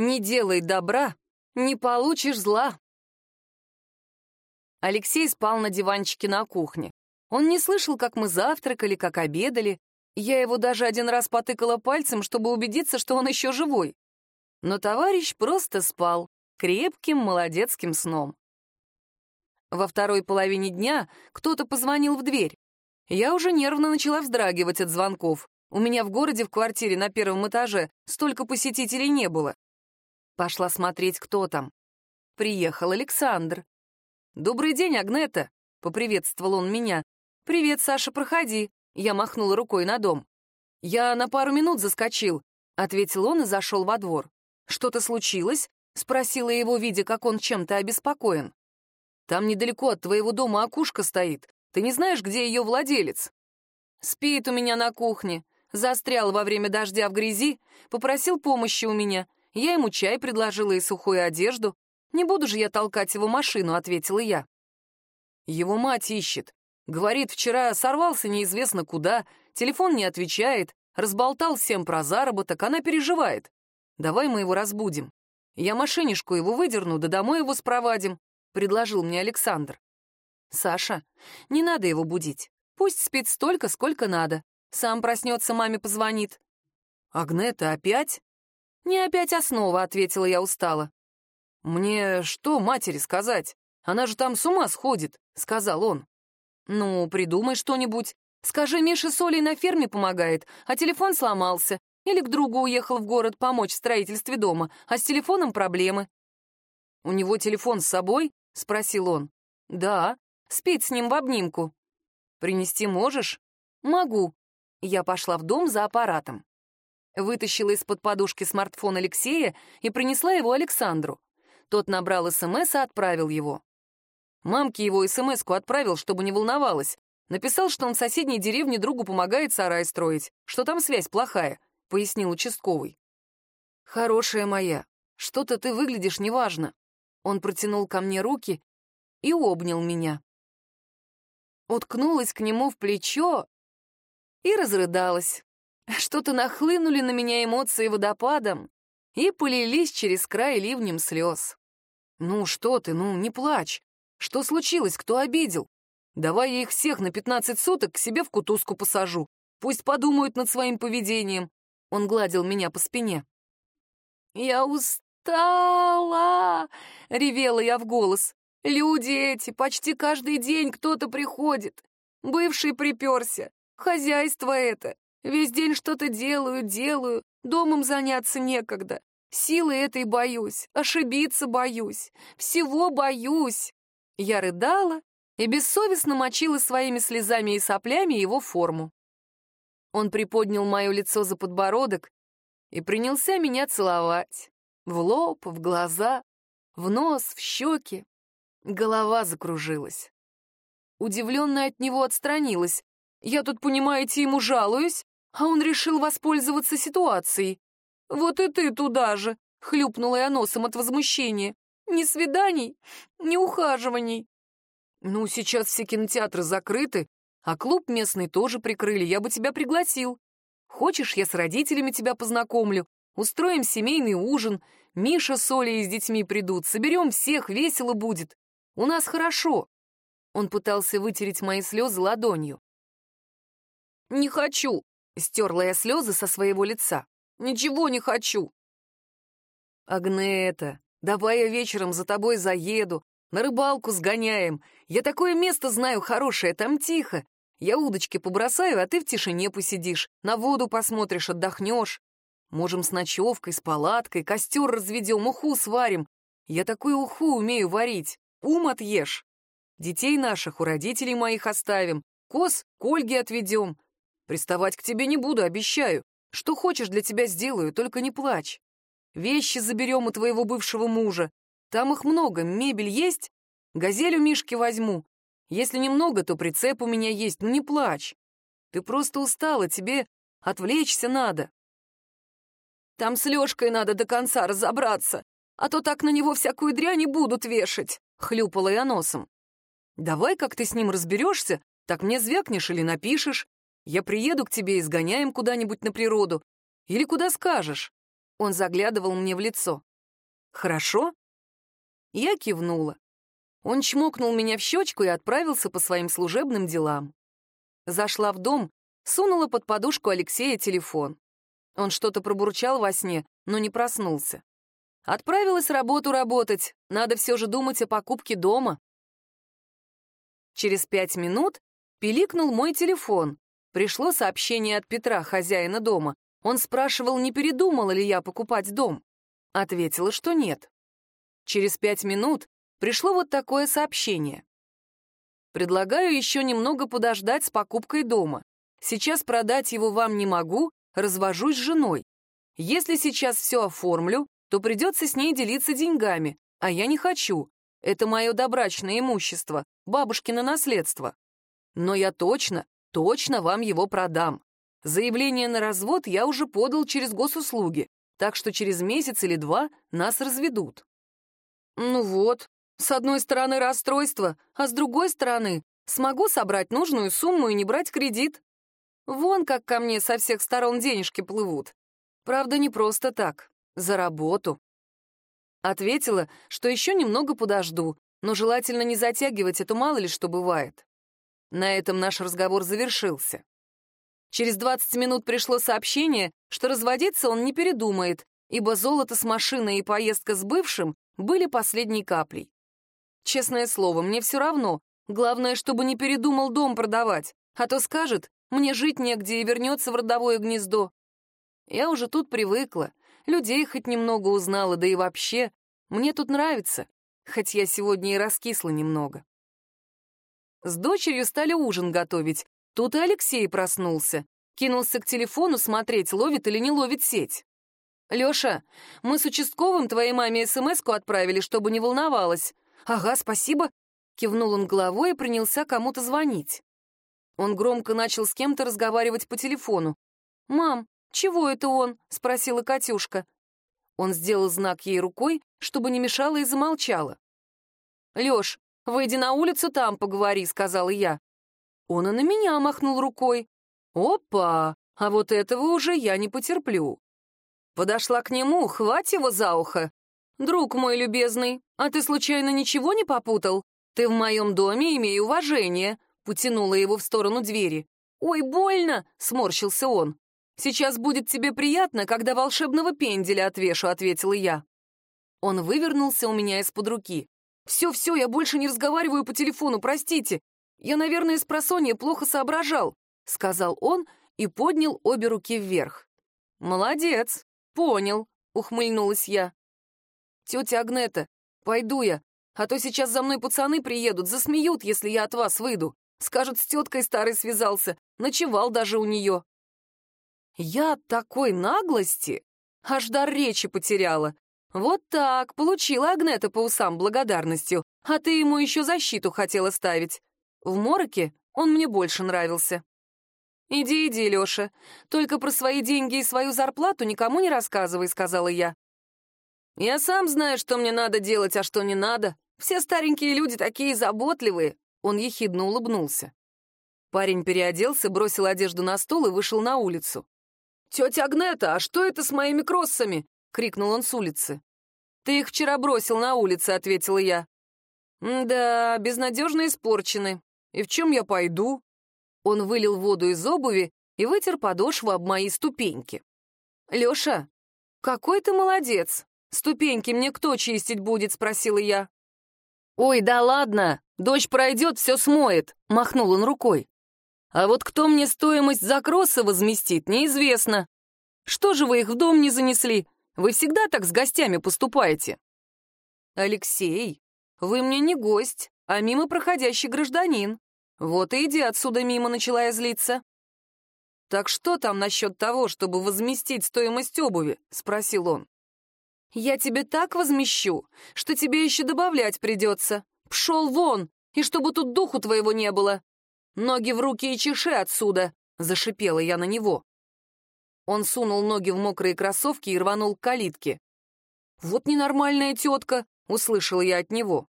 Не делай добра, не получишь зла. Алексей спал на диванчике на кухне. Он не слышал, как мы завтракали, как обедали. Я его даже один раз потыкала пальцем, чтобы убедиться, что он еще живой. Но товарищ просто спал, крепким молодецким сном. Во второй половине дня кто-то позвонил в дверь. Я уже нервно начала вздрагивать от звонков. У меня в городе в квартире на первом этаже столько посетителей не было. Пошла смотреть, кто там. Приехал Александр. «Добрый день, Агнета!» — поприветствовал он меня. «Привет, Саша, проходи!» Я махнула рукой на дом. «Я на пару минут заскочил», — ответил он и зашел во двор. «Что-то случилось?» — спросила его, видя, как он чем-то обеспокоен. Там недалеко от твоего дома окушка стоит. Ты не знаешь, где ее владелец?» «Спит у меня на кухне. Застрял во время дождя в грязи. Попросил помощи у меня. Я ему чай предложила и сухую одежду. Не буду же я толкать его машину», — ответила я. «Его мать ищет. Говорит, вчера сорвался неизвестно куда, телефон не отвечает, разболтал всем про заработок, она переживает. Давай мы его разбудим. Я машинишку его выдерну, да домой его спровадим. — предложил мне Александр. «Саша, не надо его будить. Пусть спит столько, сколько надо. Сам проснется, маме позвонит». «Агнета, опять?» «Не опять основа», — ответила я устало. «Мне что матери сказать? Она же там с ума сходит», — сказал он. «Ну, придумай что-нибудь. Скажи, Миша с Олей на ферме помогает, а телефон сломался. Или к другу уехал в город помочь в строительстве дома, а с телефоном проблемы». «У него телефон с собой?» — спросил он. «Да, спит с ним в обнимку». «Принести можешь?» «Могу». Я пошла в дом за аппаратом. Вытащила из-под подушки смартфон Алексея и принесла его Александру. Тот набрал СМС и отправил его. Мамке его СМС-ку отправил, чтобы не волновалась. Написал, что он в соседней деревне другу помогает сарай строить, что там связь плохая, — пояснил участковый. «Хорошая моя, что-то ты выглядишь неважно. Он протянул ко мне руки и обнял меня. Уткнулась к нему в плечо и разрыдалась. Что-то нахлынули на меня эмоции водопадом и полились через край ливнем слез. «Ну что ты, ну не плачь. Что случилось, кто обидел? Давай я их всех на пятнадцать суток к себе в кутузку посажу. Пусть подумают над своим поведением». Он гладил меня по спине. «Я устала устала!» — ревела я в голос. «Люди эти, почти каждый день кто-то приходит. Бывший приперся. Хозяйство это. Весь день что-то делаю, делаю. Домом заняться некогда. Силы этой боюсь, ошибиться боюсь, всего боюсь». Я рыдала и бессовестно мочила своими слезами и соплями его форму. Он приподнял мое лицо за подбородок и принялся меня целовать. В лоб, в глаза, в нос, в щеки. Голова закружилась. Удивленная от него отстранилась. Я тут, понимаете, ему жалуюсь, а он решил воспользоваться ситуацией. Вот и ты туда же, хлюпнула я носом от возмущения. Ни свиданий, ни ухаживаний. Ну, сейчас все кинотеатры закрыты, а клуб местный тоже прикрыли, я бы тебя пригласил. Хочешь, я с родителями тебя познакомлю, устроим семейный ужин, Миша с Олей с детьми придут, соберем всех, весело будет. У нас хорошо». Он пытался вытереть мои слезы ладонью. «Не хочу», — стерла я слезы со своего лица. «Ничего не хочу». «Агнета, давай я вечером за тобой заеду, на рыбалку сгоняем. Я такое место знаю хорошее, там тихо. Я удочки побросаю, а ты в тишине посидишь, на воду посмотришь, отдохнешь. Можем с ночевкой, с палаткой, костер разведем, уху сварим. Я такую уху умею варить. Ум отъешь. Детей наших у родителей моих оставим. Коз к Ольге отведем. Приставать к тебе не буду, обещаю. Что хочешь, для тебя сделаю, только не плачь. Вещи заберем у твоего бывшего мужа. Там их много, мебель есть? Газель у Мишки возьму. Если немного, то прицеп у меня есть, но не плачь. Ты просто устала, тебе отвлечься надо. Там с Лёшкой надо до конца разобраться, а то так на него всякую дрянь и будут вешать», — хлюпала я носом. «Давай, как ты с ним разберешься, так мне звякнешь или напишешь. Я приеду к тебе и сгоняем куда-нибудь на природу. Или куда скажешь». Он заглядывал мне в лицо. Хорошо?» Я кивнула. Он чмокнул меня в щечку и отправился по своим служебным делам. Зашла в дом, сунула под подушку Алексея телефон. Он что-то пробурчал во сне, но не проснулся. Отправилась работу работать, надо все же думать о покупке дома. Через пять минут пиликнул мой телефон. Пришло сообщение от Петра, хозяина дома. Он спрашивал, не передумала ли я покупать дом. Ответила, что нет. Через пять минут пришло вот такое сообщение. Предлагаю еще немного подождать с покупкой дома. Сейчас продать его вам не могу, развожусь с женой. Если сейчас все оформлю, то придется с ней делиться деньгами, а я не хочу. Это мое добрачное имущество, бабушкино наследство. Но я точно, точно вам его продам. Заявление на развод я уже подал через госуслуги, так что через месяц или два нас разведут. Ну вот, с одной стороны расстройство, а с другой стороны смогу собрать нужную сумму и не брать кредит. Вон как ко мне со всех сторон денежки плывут. Правда, не просто так, за работу. Ответила, что еще немного подожду, но желательно не затягивать, это мало ли что бывает. На этом наш разговор завершился. Через 20 минут пришло сообщение, что разводиться он не передумает, ибо золото с машиной и поездка с бывшим были последней каплей. Честное слово, мне все равно. Главное, чтобы не передумал дом продавать, а то скажет, мне жить негде и вернется в родовое гнездо. Я уже тут привыкла, людей хоть немного узнала, да и вообще, мне тут нравится, хоть я сегодня и раскисла немного. С дочерью стали ужин готовить, тут и Алексей проснулся, кинулся к телефону смотреть, ловит или не ловит сеть. «Лёша, мы с участковым твоей маме СМС-ку отправили, чтобы не волновалась. «Ага, спасибо», — кивнул он головой и принялся кому-то звонить. Он громко начал с кем-то разговаривать по телефону. «Мам, чего это он?» — спросила Катюшка. Он сделал знак ей рукой, чтобы не мешала и замолчала. «Лёш, выйди на улицу, там поговори», — сказала я. Он и на меня махнул рукой. «Опа! А вот этого уже я не потерплю». Подошла к нему, хвать его за ухо. «Друг мой любезный, а ты случайно ничего не попутал? Ты в моем доме, имей уважение», — потянула его в сторону двери. «Ой, больно!» — сморщился он. «Сейчас будет тебе приятно, когда волшебного пенделя отвешу», — ответила я. Он вывернулся у меня из-под руки. «Все-все, я больше не разговариваю по телефону, простите. Я, наверное, из просонья плохо соображал», — сказал он и поднял обе руки вверх. «Молодец, понял», — ухмыльнулась я. «Тетя Агнета, пойду я, а то сейчас за мной пацаны приедут, засмеют, если я от вас выйду. Скажут, с теткой старой связался, ночевал даже у нее». Я от такой наглости аж дар речи потеряла. Вот так, получила Агнета по усам благодарностью, а ты ему еще защиту хотела ставить. В мороке он мне больше нравился. «Иди, иди, Леша. Только про свои деньги и свою зарплату никому не рассказывай», — сказала я. Я сам знаю, что мне надо делать, а что не надо. Все старенькие люди такие заботливые. Он ехидно улыбнулся. Парень переоделся, бросил одежду на стол и вышел на улицу. «Тетя Агнета, а что это с моими кроссами?» — крикнул он с улицы. «Ты их вчера бросил на улице», — ответила я. «Да, безнадежно испорчены. И в чем я пойду?» Он вылил воду из обуви и вытер подошву об мои ступеньки. «Леша, какой ты молодец! «Ступеньки мне кто чистить будет?» — спросила я. «Ой, да ладно, дождь пройдет, все смоет», — махнул он рукой. «А вот кто мне стоимость закроса возместит, неизвестно. Что же вы их в дом не занесли? Вы всегда так с гостями поступаете?» «Алексей, вы мне не гость, а мимо проходящий гражданин. Вот и иди отсюда мимо», — начала я злиться. «Так что там насчет того, чтобы возместить стоимость обуви?» — спросил он. Я тебе так возмещу, что тебе еще добавлять придется. Пшел вон, и чтобы тут духу твоего не было. Ноги в руки и чеши отсюда, — зашипела я на него. Он сунул ноги в мокрые кроссовки и рванул к калитке. «Вот ненормальная тетка», — услышала я от него.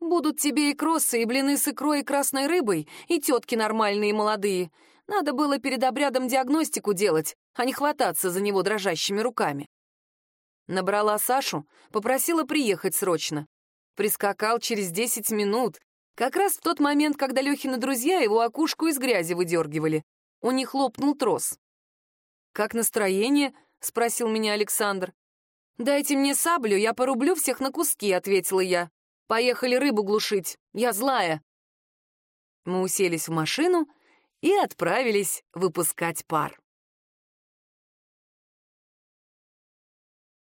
«Будут тебе и кроссы, и блины с икрой и красной рыбой, и тетки нормальные молодые. Надо было перед обрядом диагностику делать, а не хвататься за него дрожащими руками». Набрала Сашу, попросила приехать срочно. Прискакал через 10 минут, как раз в тот момент, когда Лехины друзья его окушку из грязи выдергивали. У них лопнул трос. «Как настроение?» — спросил меня Александр. «Дайте мне саблю, я порублю всех на куски», — ответила я. «Поехали рыбу глушить, я злая». Мы уселись в машину и отправились выпускать пар.